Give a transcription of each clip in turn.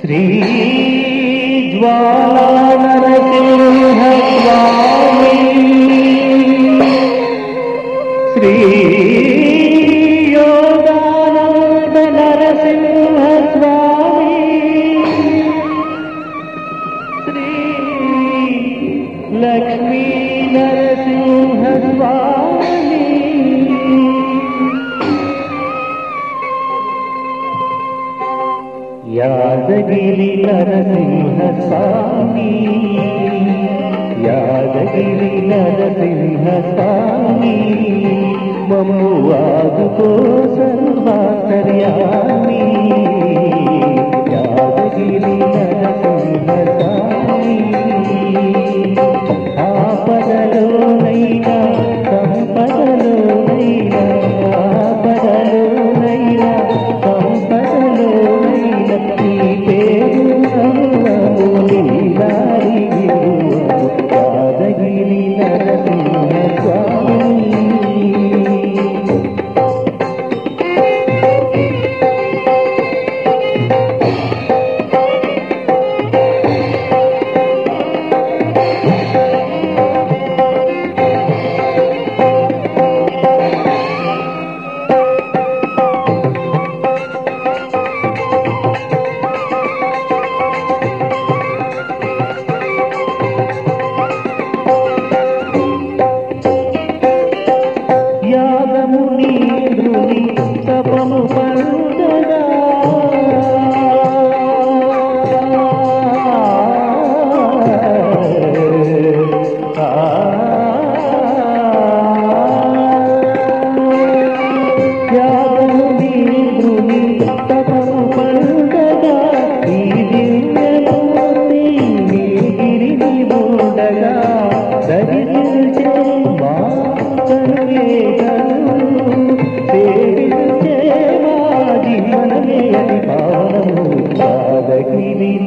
श्री ज्वाला श्रीज्वालानरसिंहस्वा يا ذليل لا نسمها الصامي يا ذليل لا نسمها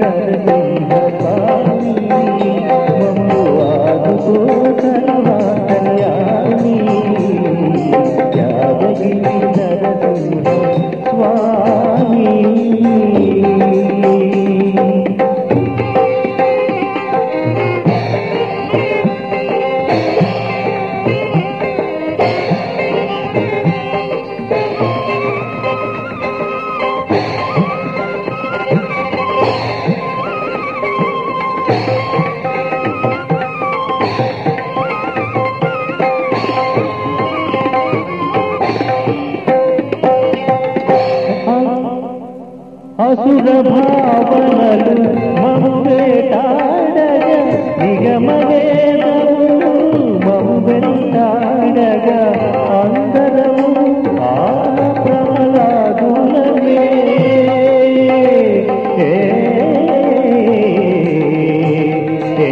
कर అసుర భావనలు మము వేటాడగ నిగమ వేదములు మము వెంటాడగా అందరము ఆ ఏ,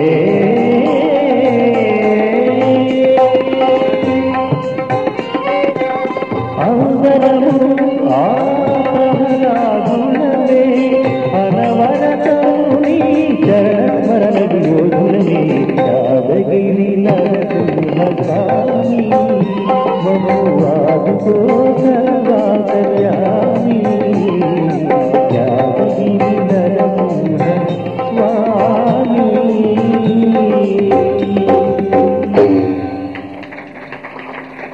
అందరము ఆ चरण मरण योधुनी गिरी लग ममो आग को